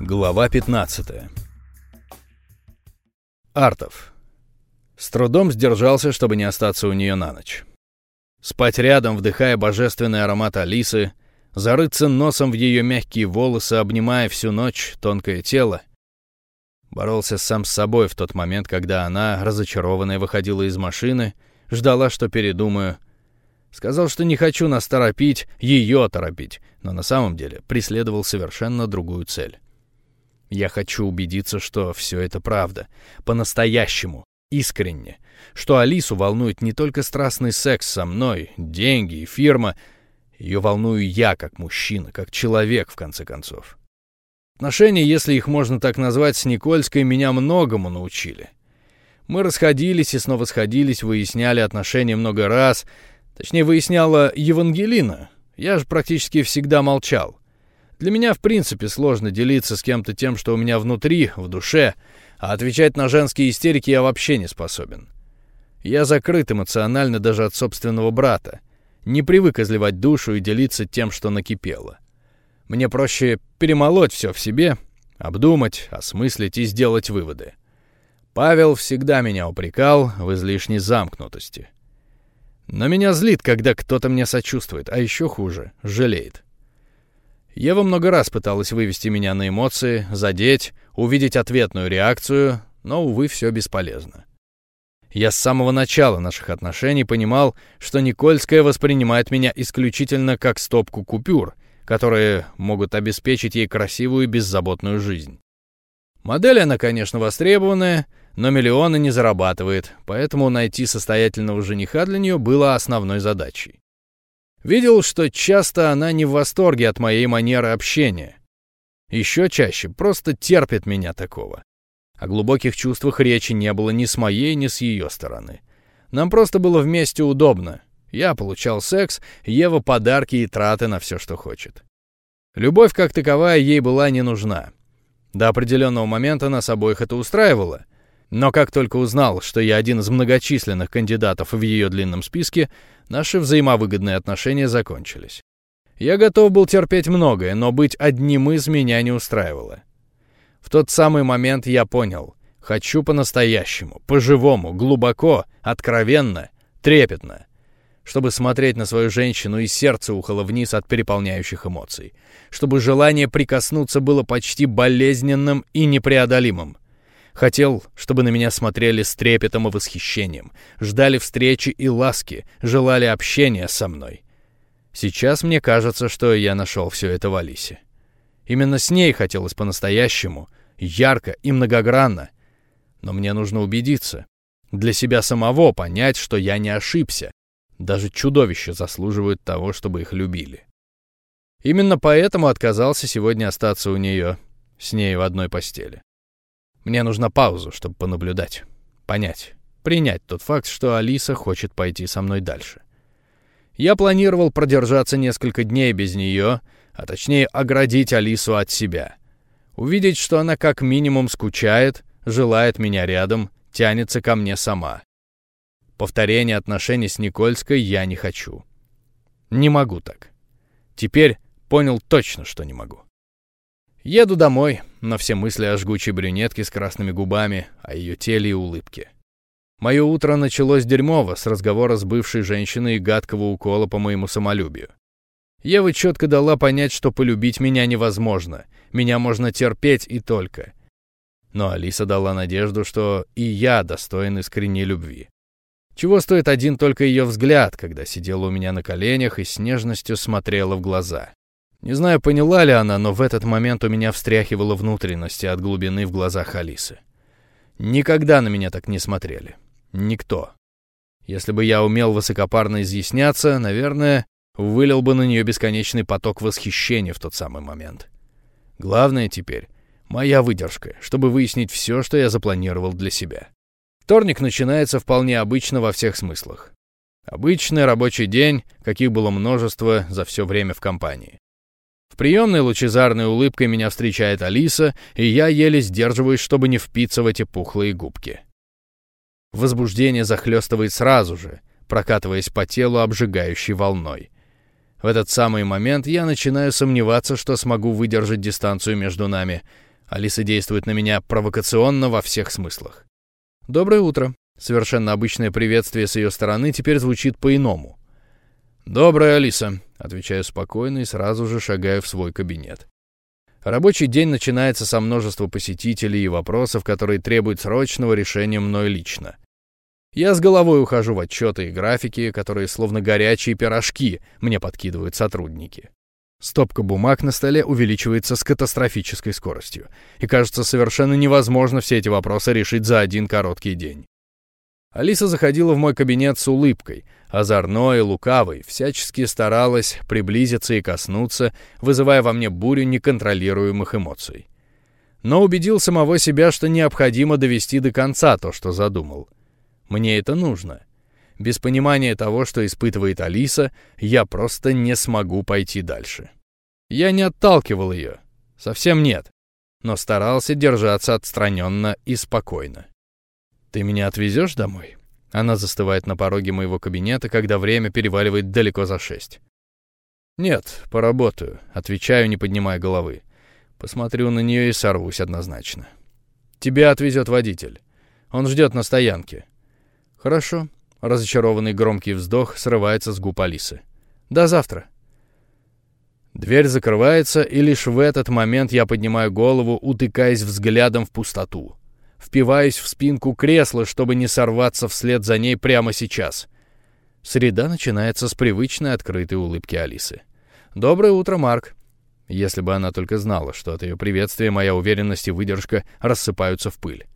Глава 15 Артов. С трудом сдержался, чтобы не остаться у нее на ночь. Спать рядом, вдыхая божественный аромат Алисы, зарыться носом в ее мягкие волосы, обнимая всю ночь тонкое тело. Боролся сам с собой в тот момент, когда она, разочарованная, выходила из машины, ждала, что передумаю. Сказал, что не хочу нас торопить, ее торопить, но на самом деле преследовал совершенно другую цель. Я хочу убедиться, что все это правда. По-настоящему. Искренне. Что Алису волнует не только страстный секс со мной, деньги и фирма. Ее волную я, как мужчина, как человек, в конце концов. Отношения, если их можно так назвать, с Никольской меня многому научили. Мы расходились и снова сходились, выясняли отношения много раз. Точнее, выясняла Евангелина. Я же практически всегда молчал. Для меня, в принципе, сложно делиться с кем-то тем, что у меня внутри, в душе, а отвечать на женские истерики я вообще не способен. Я закрыт эмоционально даже от собственного брата. Не привык изливать душу и делиться тем, что накипело. Мне проще перемолоть все в себе, обдумать, осмыслить и сделать выводы. Павел всегда меня упрекал в излишней замкнутости. Но меня злит, когда кто-то мне сочувствует, а еще хуже — жалеет. Ева много раз пыталась вывести меня на эмоции, задеть, увидеть ответную реакцию, но, увы, все бесполезно. Я с самого начала наших отношений понимал, что Никольская воспринимает меня исключительно как стопку купюр, которые могут обеспечить ей красивую и беззаботную жизнь. Модель она, конечно, востребованная, но миллионы не зарабатывает, поэтому найти состоятельного жениха для нее было основной задачей. Видел, что часто она не в восторге от моей манеры общения. Еще чаще просто терпит меня такого. О глубоких чувствах речи не было ни с моей, ни с ее стороны. Нам просто было вместе удобно. Я получал секс, Ева подарки и траты на все, что хочет. Любовь как таковая ей была не нужна. До определенного момента нас обоих это устраивало — но как только узнал, что я один из многочисленных кандидатов в ее длинном списке, наши взаимовыгодные отношения закончились. Я готов был терпеть многое, но быть одним из меня не устраивало. В тот самый момент я понял, хочу по-настоящему, по-живому, глубоко, откровенно, трепетно, чтобы смотреть на свою женщину и сердце ухало вниз от переполняющих эмоций, чтобы желание прикоснуться было почти болезненным и непреодолимым, Хотел, чтобы на меня смотрели с трепетом и восхищением, ждали встречи и ласки, желали общения со мной. Сейчас мне кажется, что я нашел все это в Алисе. Именно с ней хотелось по-настоящему, ярко и многогранно. Но мне нужно убедиться, для себя самого понять, что я не ошибся. Даже чудовища заслуживают того, чтобы их любили. Именно поэтому отказался сегодня остаться у нее, с ней в одной постели. Мне нужна пауза, чтобы понаблюдать, понять, принять тот факт, что Алиса хочет пойти со мной дальше. Я планировал продержаться несколько дней без нее, а точнее оградить Алису от себя. Увидеть, что она как минимум скучает, желает меня рядом, тянется ко мне сама. Повторения отношений с Никольской я не хочу. Не могу так. Теперь понял точно, что не могу. Еду домой, но все мысли о жгучей брюнетке с красными губами, о ее теле и улыбке. Мое утро началось дерьмово, с разговора с бывшей женщиной и гадкого укола по моему самолюбию. Ева четко дала понять, что полюбить меня невозможно, меня можно терпеть и только. Но Алиса дала надежду, что и я достоин искренней любви. Чего стоит один только ее взгляд, когда сидела у меня на коленях и с нежностью смотрела в глаза. Не знаю, поняла ли она, но в этот момент у меня встряхивало внутренности от глубины в глазах Алисы. Никогда на меня так не смотрели. Никто. Если бы я умел высокопарно изъясняться, наверное, вылил бы на нее бесконечный поток восхищения в тот самый момент. Главное теперь — моя выдержка, чтобы выяснить все, что я запланировал для себя. Вторник начинается вполне обычно во всех смыслах. Обычный рабочий день, каких было множество за все время в компании. В приемной лучезарной улыбкой меня встречает Алиса, и я еле сдерживаюсь, чтобы не впиться в эти пухлые губки. Возбуждение захлестывает сразу же, прокатываясь по телу обжигающей волной. В этот самый момент я начинаю сомневаться, что смогу выдержать дистанцию между нами. Алиса действует на меня провокационно во всех смыслах. «Доброе утро». Совершенно обычное приветствие с ее стороны теперь звучит по-иному. «Доброе, Алиса», — отвечаю спокойно и сразу же шагаю в свой кабинет. Рабочий день начинается со множества посетителей и вопросов, которые требуют срочного решения мной лично. Я с головой ухожу в отчеты и графики, которые словно горячие пирожки мне подкидывают сотрудники. Стопка бумаг на столе увеличивается с катастрофической скоростью, и кажется совершенно невозможно все эти вопросы решить за один короткий день. Алиса заходила в мой кабинет с улыбкой, озорной и лукавой, всячески старалась приблизиться и коснуться, вызывая во мне бурю неконтролируемых эмоций. Но убедил самого себя, что необходимо довести до конца то, что задумал. Мне это нужно. Без понимания того, что испытывает Алиса, я просто не смогу пойти дальше. Я не отталкивал ее. Совсем нет. Но старался держаться отстраненно и спокойно. «Ты меня отвезешь домой?» Она застывает на пороге моего кабинета, когда время переваливает далеко за шесть. «Нет, поработаю», — отвечаю, не поднимая головы. Посмотрю на нее и сорвусь однозначно. «Тебя отвезет водитель. Он ждет на стоянке». «Хорошо», Разочарованный громкий вздох срывается с губ Алисы. «До завтра». Дверь закрывается, и лишь в этот момент я поднимаю голову, утыкаясь взглядом в пустоту. Впиваюсь в спинку кресла, чтобы не сорваться вслед за ней прямо сейчас. Среда начинается с привычной открытой улыбки Алисы. «Доброе утро, Марк!» Если бы она только знала, что от ее приветствия моя уверенность и выдержка рассыпаются в пыль.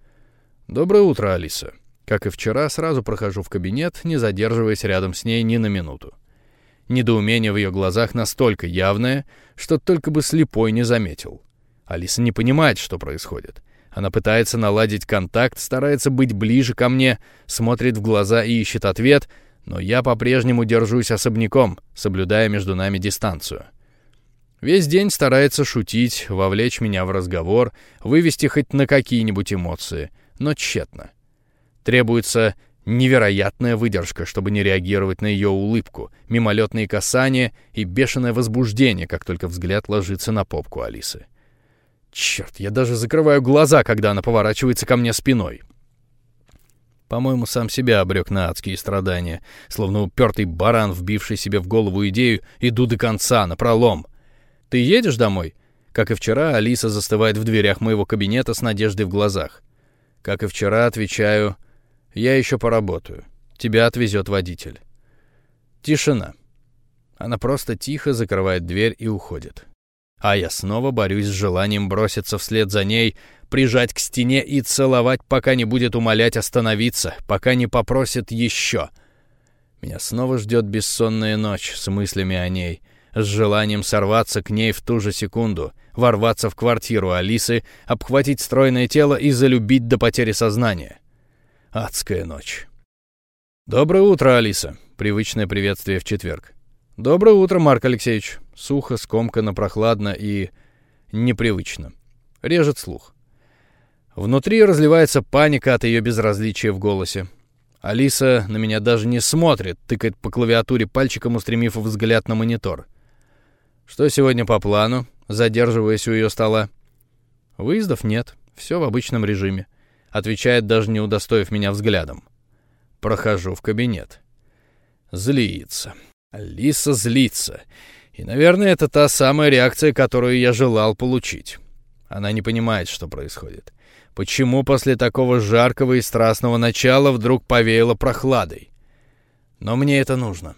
«Доброе утро, Алиса!» Как и вчера, сразу прохожу в кабинет, не задерживаясь рядом с ней ни на минуту. Недоумение в ее глазах настолько явное, что только бы слепой не заметил. Алиса не понимает, что происходит. Она пытается наладить контакт, старается быть ближе ко мне, смотрит в глаза и ищет ответ, но я по-прежнему держусь особняком, соблюдая между нами дистанцию. Весь день старается шутить, вовлечь меня в разговор, вывести хоть на какие-нибудь эмоции, но тщетно. Требуется невероятная выдержка, чтобы не реагировать на ее улыбку, мимолетные касания и бешеное возбуждение, как только взгляд ложится на попку Алисы. Черт, я даже закрываю глаза, когда она поворачивается ко мне спиной. По-моему, сам себя обрек на адские страдания, словно упертый баран, вбивший себе в голову идею «иду до конца, на пролом». «Ты едешь домой?» Как и вчера, Алиса застывает в дверях моего кабинета с надеждой в глазах. Как и вчера, отвечаю я еще поработаю. Тебя отвезет водитель. Тишина. Она просто тихо закрывает дверь и уходит. А я снова борюсь с желанием броситься вслед за ней, прижать к стене и целовать, пока не будет умолять остановиться, пока не попросит еще. Меня снова ждет бессонная ночь с мыслями о ней, с желанием сорваться к ней в ту же секунду, ворваться в квартиру Алисы, обхватить стройное тело и залюбить до потери сознания. Адская ночь. «Доброе утро, Алиса!» — привычное приветствие в четверг. «Доброе утро, Марк Алексеевич!» Сухо, скомканно, прохладно и... непривычно. Режет слух. Внутри разливается паника от ее безразличия в голосе. Алиса на меня даже не смотрит, тыкает по клавиатуре пальчиком, устремив взгляд на монитор. «Что сегодня по плану?» задерживаясь у ее стола. «Выездов нет, все в обычном режиме отвечает, даже не удостоив меня взглядом. Прохожу в кабинет. Злится. Алиса злится. И, наверное, это та самая реакция, которую я желал получить. Она не понимает, что происходит. Почему после такого жаркого и страстного начала вдруг повеяло прохладой? Но мне это нужно.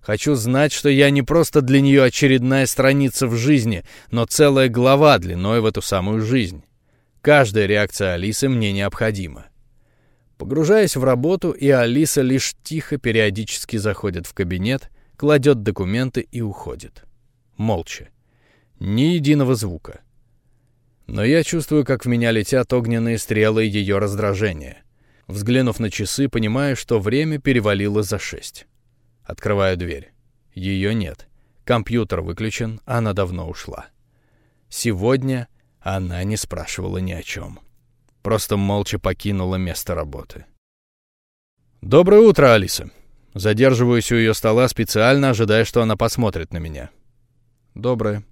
Хочу знать, что я не просто для нее очередная страница в жизни, но целая глава длиной в эту самую жизнь. Каждая реакция Алисы мне необходима. Погружаясь в работу, и Алиса лишь тихо периодически заходит в кабинет, кладет документы и уходит. Молча. Ни единого звука. Но я чувствую, как в меня летят огненные стрелы ее раздражения. Взглянув на часы, понимаю, что время перевалило за шесть. Открываю дверь. Ее нет. Компьютер выключен, она давно ушла. Сегодня она не спрашивала ни о чем. Просто молча покинула место работы. «Доброе утро, Алиса!» Задерживаюсь у ее стола, специально ожидая, что она посмотрит на меня. «Доброе».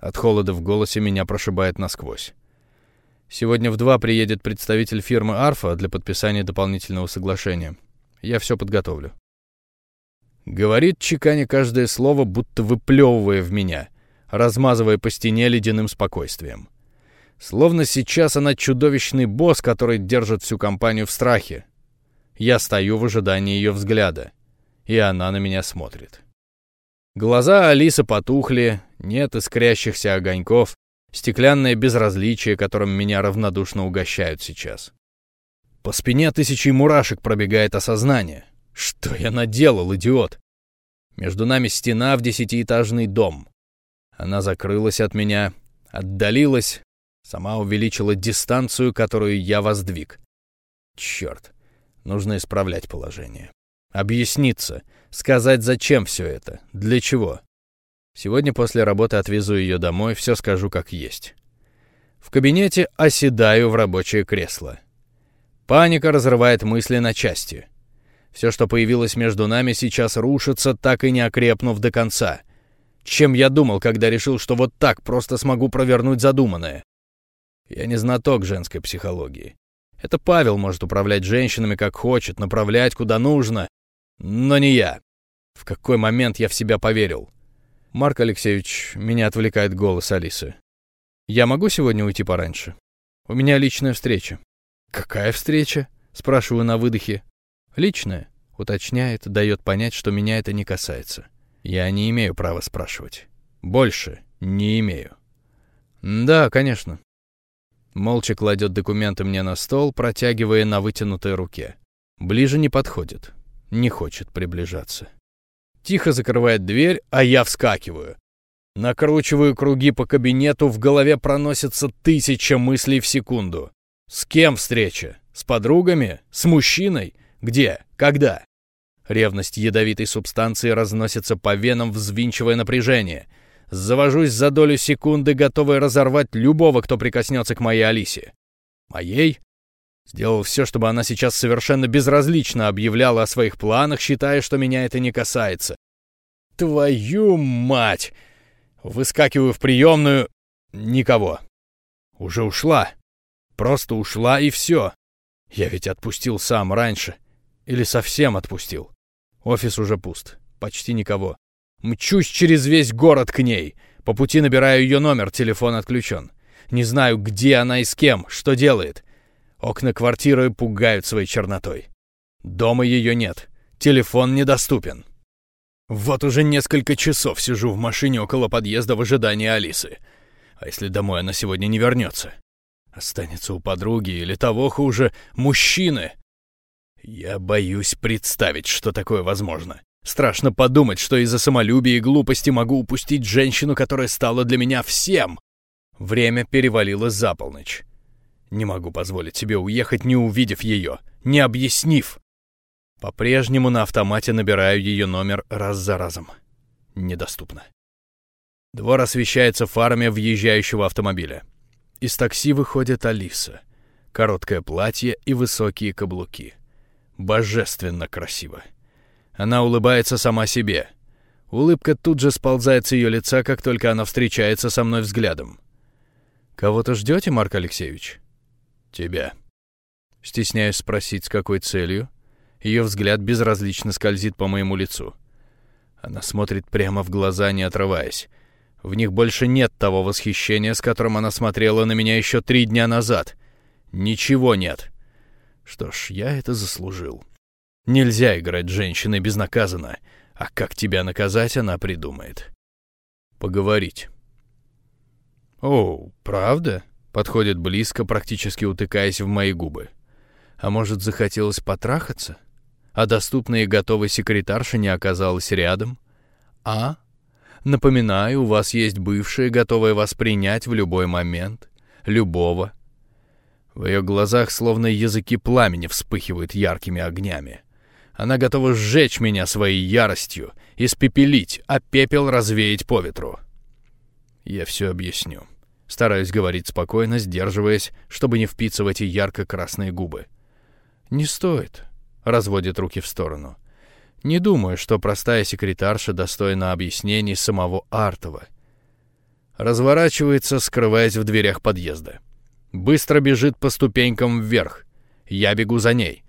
От холода в голосе меня прошибает насквозь. Сегодня в два приедет представитель фирмы «Арфа» для подписания дополнительного соглашения. Я все подготовлю. Говорит, чеканя каждое слово, будто выплевывая в меня, размазывая по стене ледяным спокойствием. Словно сейчас она чудовищный босс, который держит всю компанию в страхе. Я стою в ожидании ее взгляда, и она на меня смотрит. Глаза Алисы потухли, нет искрящихся огоньков, стеклянное безразличие, которым меня равнодушно угощают сейчас. По спине тысячи мурашек пробегает осознание. Что я наделал, идиот? Между нами стена в десятиэтажный дом. Она закрылась от меня, отдалилась, сама увеличила дистанцию, которую я воздвиг. Черт, нужно исправлять положение. Объясниться, сказать, зачем все это, для чего. Сегодня после работы отвезу ее домой, все скажу как есть. В кабинете оседаю в рабочее кресло. Паника разрывает мысли на части. Все, что появилось между нами, сейчас рушится, так и не окрепнув до конца. Чем я думал, когда решил, что вот так просто смогу провернуть задуманное? Я не знаток женской психологии. Это Павел может управлять женщинами как хочет, направлять куда нужно. Но не я. В какой момент я в себя поверил? Марк Алексеевич, меня отвлекает голос Алисы. Я могу сегодня уйти пораньше? У меня личная встреча. Какая встреча? Спрашиваю на выдохе. Личное, уточняет, дает понять, что меня это не касается. Я не имею права спрашивать. Больше не имею. Да, конечно. Молча кладет документы мне на стол, протягивая на вытянутой руке. Ближе не подходит. Не хочет приближаться. Тихо закрывает дверь, а я вскакиваю. Накручиваю круги по кабинету, в голове проносится тысяча мыслей в секунду. С кем встреча? С подругами? С мужчиной? Где? Когда? Ревность ядовитой субстанции разносится по венам, взвинчивая напряжение. Завожусь за долю секунды, готовый разорвать любого, кто прикоснется к моей Алисе. Моей? Сделал все, чтобы она сейчас совершенно безразлично объявляла о своих планах, считая, что меня это не касается. Твою мать! Выскакиваю в приемную. Никого. Уже ушла. Просто ушла и все. Я ведь отпустил сам раньше. Или совсем отпустил. Офис уже пуст. Почти никого. Мчусь через весь город к ней. По пути набираю ее номер, телефон отключен. Не знаю, где она и с кем, что делает. Окна квартиры пугают своей чернотой. Дома ее нет. Телефон недоступен. Вот уже несколько часов сижу в машине около подъезда в ожидании Алисы. А если домой она сегодня не вернется? Останется у подруги или того хуже, мужчины. Я боюсь представить, что такое возможно. Страшно подумать, что из-за самолюбия и глупости могу упустить женщину, которая стала для меня всем. Время перевалило за полночь. Не могу позволить себе уехать, не увидев ее, не объяснив. По-прежнему на автомате набираю ее номер раз за разом. Недоступно. Двор освещается фарами въезжающего автомобиля. Из такси выходит Алиса. Короткое платье и высокие каблуки. Божественно красиво. Она улыбается сама себе. Улыбка тут же сползает с ее лица, как только она встречается со мной взглядом. «Кого-то ждете, Марк Алексеевич?» «Тебя». Стесняюсь спросить, с какой целью. Ее взгляд безразлично скользит по моему лицу. Она смотрит прямо в глаза, не отрываясь. В них больше нет того восхищения, с которым она смотрела на меня еще три дня назад. Ничего нет. Что ж, я это заслужил. Нельзя играть женщиной безнаказанно, а как тебя наказать, она придумает. Поговорить. О, правда? Подходит близко, практически утыкаясь в мои губы. А может, захотелось потрахаться? А доступная и готовая секретарша не оказалась рядом? А? Напоминаю, у вас есть бывшая, готовая вас принять в любой момент. Любого. В ее глазах словно языки пламени вспыхивают яркими огнями. Она готова сжечь меня своей яростью, испепелить, а пепел развеять по ветру. Я все объясню. Стараюсь говорить спокойно, сдерживаясь, чтобы не впиться в эти ярко-красные губы. «Не стоит», — разводит руки в сторону. Не думаю, что простая секретарша достойна объяснений самого Артова. Разворачивается, скрываясь в дверях подъезда. Быстро бежит по ступенькам вверх. Я бегу за ней.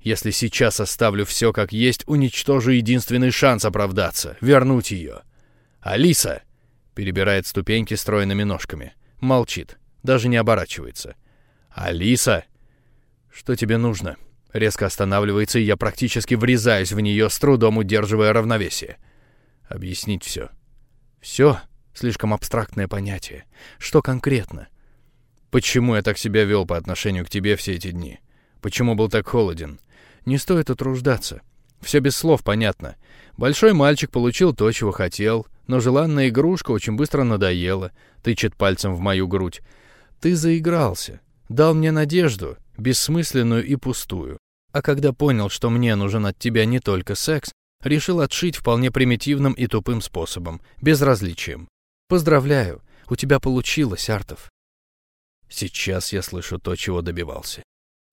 Если сейчас оставлю все как есть, уничтожу единственный шанс оправдаться, вернуть ее. «Алиса!» — перебирает ступеньки стройными ножками. Молчит, даже не оборачивается. «Алиса!» «Что тебе нужно?» Резко останавливается, и я практически врезаюсь в нее, с трудом удерживая равновесие. Объяснить все. Все? Слишком абстрактное понятие. Что конкретно? Почему я так себя вел по отношению к тебе все эти дни? Почему был так холоден? Не стоит утруждаться. Все без слов понятно. Большой мальчик получил то, чего хотел, но желанная игрушка очень быстро надоела, тычет пальцем в мою грудь. Ты заигрался, дал мне надежду, бессмысленную и пустую. А когда понял, что мне нужен от тебя не только секс, решил отшить вполне примитивным и тупым способом, безразличием. Поздравляю, у тебя получилось, Артов. Сейчас я слышу то, чего добивался.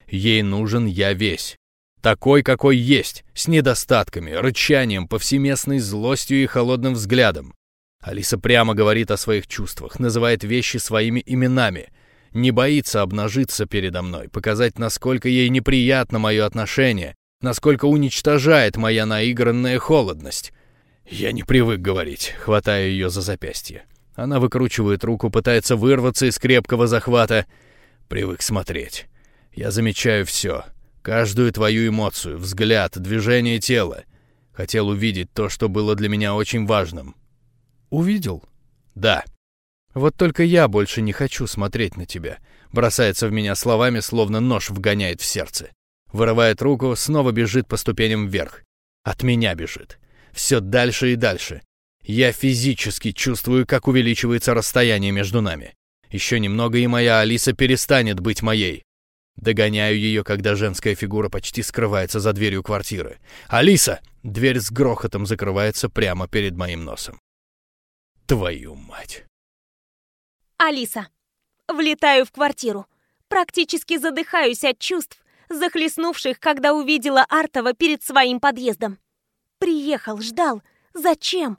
Ей нужен я весь. Такой, какой есть, с недостатками, рычанием, повсеместной злостью и холодным взглядом. Алиса прямо говорит о своих чувствах, называет вещи своими именами. Не боится обнажиться передо мной, показать, насколько ей неприятно мое отношение, насколько уничтожает моя наигранная холодность. Я не привык говорить, хватая ее за запястье. Она выкручивает руку, пытается вырваться из крепкого захвата. Привык смотреть. Я замечаю все. Каждую твою эмоцию, взгляд, движение тела. Хотел увидеть то, что было для меня очень важным. Увидел? Да. Вот только я больше не хочу смотреть на тебя. Бросается в меня словами, словно нож вгоняет в сердце. Вырывает руку, снова бежит по ступеням вверх. От меня бежит. Все дальше и дальше. Я физически чувствую, как увеличивается расстояние между нами. Еще немного, и моя Алиса перестанет быть моей. Догоняю ее, когда женская фигура почти скрывается за дверью квартиры. «Алиса!» Дверь с грохотом закрывается прямо перед моим носом. Твою мать! Алиса. Влетаю в квартиру. Практически задыхаюсь от чувств, захлестнувших, когда увидела Артова перед своим подъездом. Приехал, ждал. Зачем?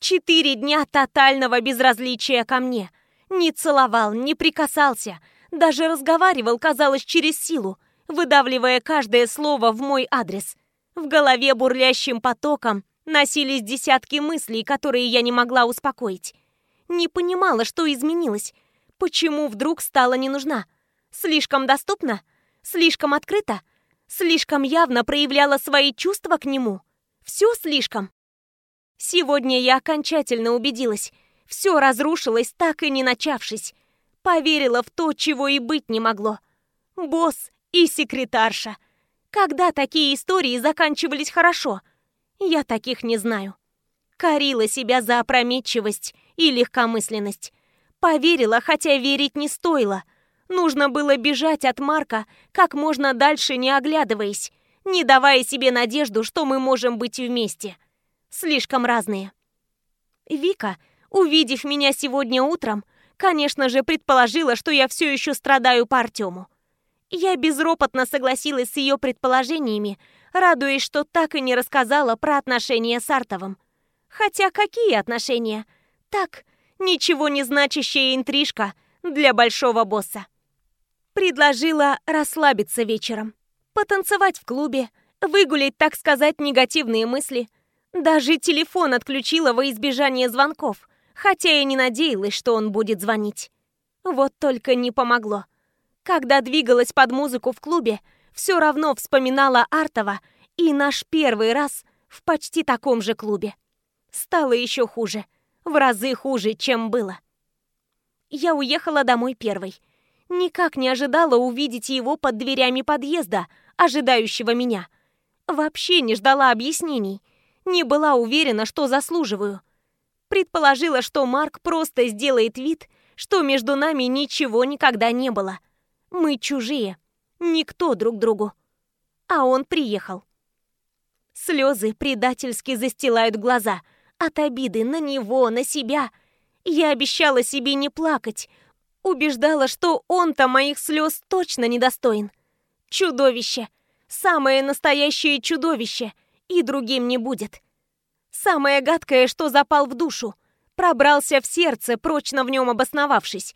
Четыре дня тотального безразличия ко мне. Не целовал, не прикасался — даже разговаривал, казалось, через силу, выдавливая каждое слово в мой адрес. В голове бурлящим потоком носились десятки мыслей, которые я не могла успокоить. Не понимала, что изменилось. Почему вдруг стала не нужна? Слишком доступна? Слишком открыта? Слишком явно проявляла свои чувства к нему? Все слишком? Сегодня я окончательно убедилась. Все разрушилось, так и не начавшись. Поверила в то, чего и быть не могло. Босс и секретарша. Когда такие истории заканчивались хорошо? Я таких не знаю. Корила себя за опрометчивость и легкомысленность. Поверила, хотя верить не стоило. Нужно было бежать от Марка как можно дальше, не оглядываясь, не давая себе надежду, что мы можем быть вместе. Слишком разные. Вика, увидев меня сегодня утром, Конечно же, предположила, что я все еще страдаю по Артему. Я безропотно согласилась с ее предположениями, радуясь, что так и не рассказала про отношения с Артовым. Хотя какие отношения? Так, ничего не значащая интрижка для большого босса. Предложила расслабиться вечером, потанцевать в клубе, выгулять, так сказать, негативные мысли. Даже телефон отключила во избежание звонков – хотя и не надеялась, что он будет звонить. Вот только не помогло. Когда двигалась под музыку в клубе, все равно вспоминала Артова и наш первый раз в почти таком же клубе. Стало еще хуже, в разы хуже, чем было. Я уехала домой первой. Никак не ожидала увидеть его под дверями подъезда, ожидающего меня. Вообще не ждала объяснений. Не была уверена, что заслуживаю. Предположила, что Марк просто сделает вид, что между нами ничего никогда не было. Мы чужие, никто друг другу. А он приехал. Слезы предательски застилают глаза. От обиды на него, на себя. Я обещала себе не плакать. Убеждала, что он-то моих слез точно недостоин. Чудовище. Самое настоящее чудовище. И другим не будет. Самое гадкое, что запал в душу. Пробрался в сердце, прочно в нем обосновавшись.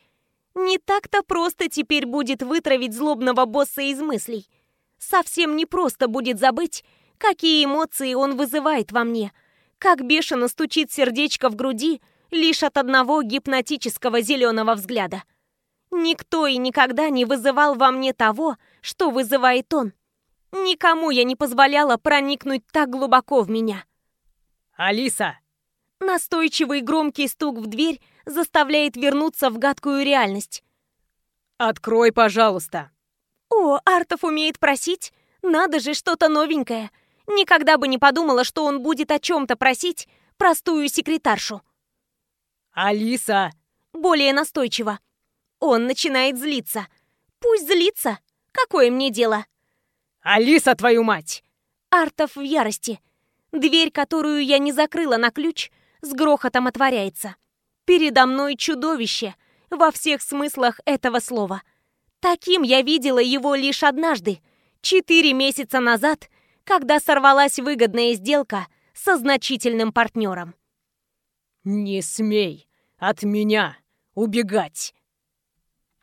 Не так-то просто теперь будет вытравить злобного босса из мыслей. Совсем не просто будет забыть, какие эмоции он вызывает во мне, как бешено стучит сердечко в груди лишь от одного гипнотического зеленого взгляда. Никто и никогда не вызывал во мне того, что вызывает он. Никому я не позволяла проникнуть так глубоко в меня. «Алиса!» Настойчивый громкий стук в дверь заставляет вернуться в гадкую реальность. «Открой, пожалуйста!» О, Артов умеет просить? Надо же, что-то новенькое. Никогда бы не подумала, что он будет о чем-то просить простую секретаршу. «Алиса!» Более настойчиво. Он начинает злиться. Пусть злится. Какое мне дело? «Алиса, твою мать!» Артов в ярости. Дверь, которую я не закрыла на ключ, с грохотом отворяется. Передо мной чудовище во всех смыслах этого слова. Таким я видела его лишь однажды, четыре месяца назад, когда сорвалась выгодная сделка со значительным партнером. «Не смей от меня убегать!»